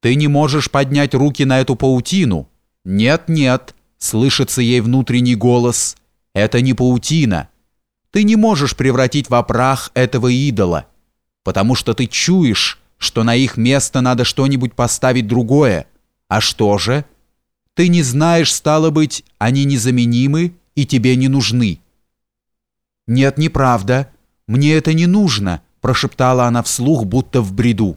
Ты не можешь поднять руки на эту паутину. Нет, нет, слышится ей внутренний голос. Это не паутина. Ты не можешь превратить в прах этого идола, потому что ты чуешь, что на их место надо что-нибудь поставить другое. А что же? Ты не знаешь, стало быть, они незаменимы и тебе не нужны. Нет, неправда. Мне это не нужно, прошептала она вслух, будто в бреду.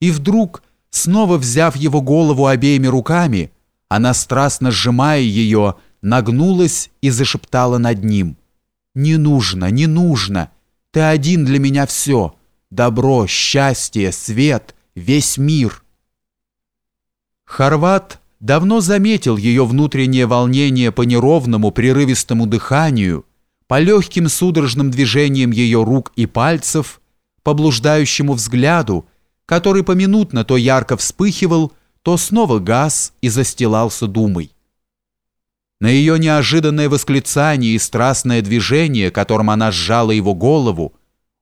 И вдруг Снова взяв его голову обеими руками, она, страстно сжимая ее, нагнулась и зашептала над ним. «Не нужно, не нужно. Ты один для меня все. Добро, счастье, свет, весь мир». Хорват давно заметил ее внутреннее волнение по неровному прерывистому дыханию, по легким судорожным движениям ее рук и пальцев, по блуждающему взгляду, который поминутно то ярко вспыхивал, то снова газ и застилался думой. На ее неожиданное восклицание и страстное движение, которым она сжала его голову,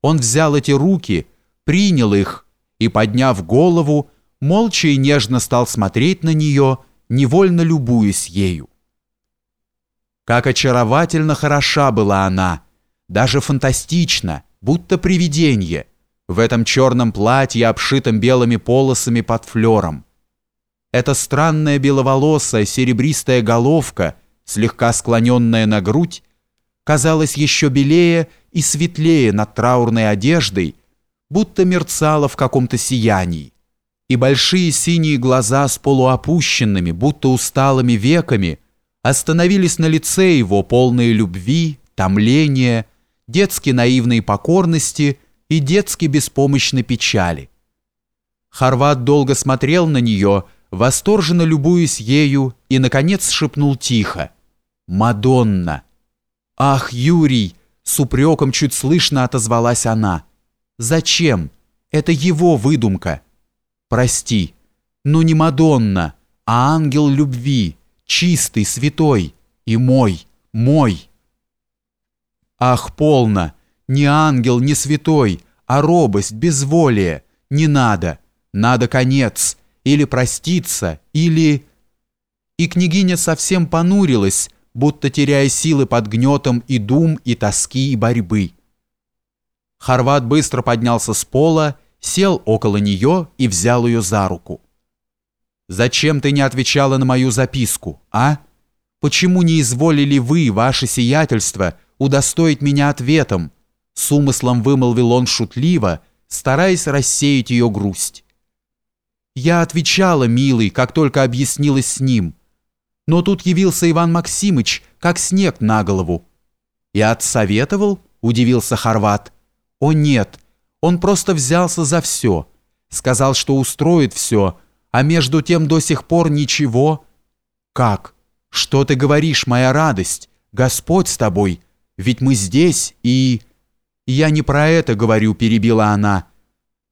он взял эти руки, принял их и, подняв голову, молча и нежно стал смотреть на нее, невольно любуясь ею. Как очаровательно хороша была она, даже фантастично, будто привидение, в этом черном платье, обшитом белыми полосами под флером. Эта странная беловолосая серебристая головка, слегка склоненная на грудь, казалась еще белее и светлее над траурной одеждой, будто мерцала в каком-то сиянии, и большие синие глаза с полуопущенными, будто усталыми веками остановились на лице его, полные любви, томления, детски наивной покорности – и детски беспомощной печали. Хорват долго смотрел на нее, восторженно любуясь ею, и, наконец, шепнул тихо. «Мадонна!» «Ах, Юрий!» — с упреком чуть слышно отозвалась она. «Зачем? Это его выдумка. Прости, но не Мадонна, а ангел любви, чистый, святой и мой, мой». «Ах, полно!» Не ангел, не святой, а робость, безволие. Не надо. Надо конец. Или проститься, или... И княгиня совсем понурилась, будто теряя силы под гнетом и дум, и тоски, и борьбы. Хорват быстро поднялся с пола, сел около нее и взял ее за руку. «Зачем ты не отвечала на мою записку, а? Почему не изволили вы, ваше сиятельство, удостоить меня ответом?» С умыслом вымолвил он шутливо, стараясь рассеять ее грусть. Я отвечала, милый, как только объяснилась с ним. Но тут явился Иван Максимыч, как снег на голову. И отсоветовал, удивился Хорват. О нет, он просто взялся за все. Сказал, что устроит все, а между тем до сих пор ничего. Как? Что ты говоришь, моя радость? Господь с тобой, ведь мы здесь и... «Я не про это говорю», – перебила она.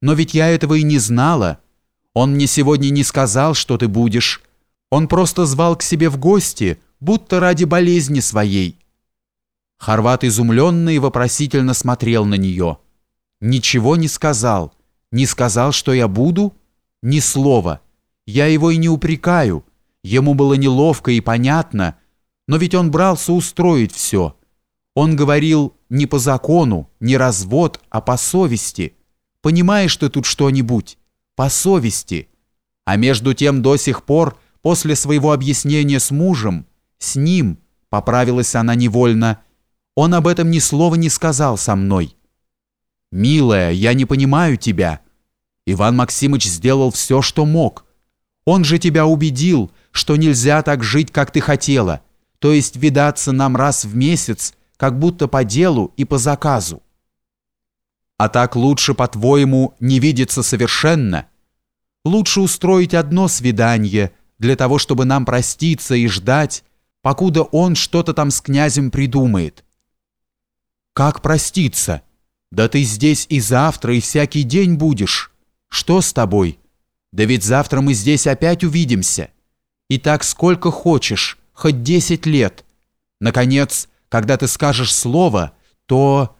«Но ведь я этого и не знала. Он мне сегодня не сказал, что ты будешь. Он просто звал к себе в гости, будто ради болезни своей». Хорват изумленно и вопросительно смотрел на нее. «Ничего не сказал. Не сказал, что я буду? Ни слова. Я его и не упрекаю. Ему было неловко и понятно, но ведь он брался устроить все». Он говорил не по закону, не развод, а по совести. Понимаешь ты тут что-нибудь? По совести. А между тем до сих пор, после своего объяснения с мужем, с ним, поправилась она невольно, он об этом ни слова не сказал со мной. «Милая, я не понимаю тебя. Иван Максимыч сделал все, что мог. Он же тебя убедил, что нельзя так жить, как ты хотела, то есть видаться нам раз в месяц, как будто по делу и по заказу. А так лучше, по-твоему, не видеться совершенно? Лучше устроить одно свидание для того, чтобы нам проститься и ждать, покуда он что-то там с князем придумает. Как проститься? Да ты здесь и завтра, и всякий день будешь. Что с тобой? Да ведь завтра мы здесь опять увидимся. И так сколько хочешь, хоть десять лет. Наконец, когда ты скажешь слово, то...»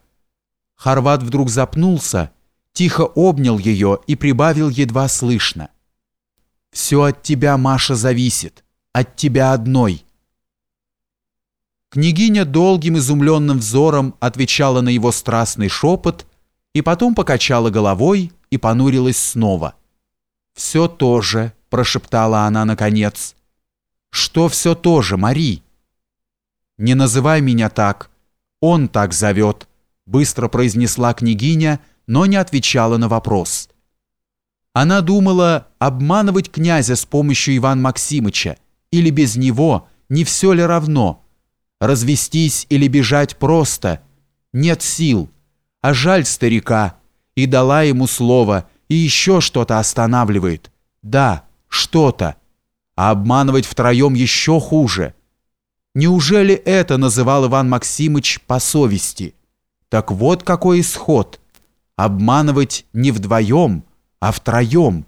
Хорват вдруг запнулся, тихо обнял ее и прибавил едва слышно. Все от тебя, Маша, зависит. От тебя одной». Княгиня долгим изумленным взором отвечала на его страстный шепот и потом покачала головой и понурилась снова. «Все то же», — прошептала она наконец. «Что все то же, Мари?» «Не называй меня так. Он так зовет», — быстро произнесла княгиня, но не отвечала на вопрос. Она думала обманывать князя с помощью Ивана Максимыча или без него, не все ли равно. Развестись или бежать просто. Нет сил. А жаль старика. И дала ему слово, и еще что-то останавливает. Да, что-то. А обманывать втроем еще хуже. Неужели это называл Иван Максимыч по совести? Так вот какой исход. Обманывать не вдвоем, а втроем.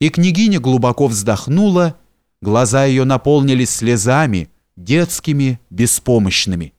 И княгиня глубоко вздохнула, глаза ее наполнились слезами, детскими, беспомощными.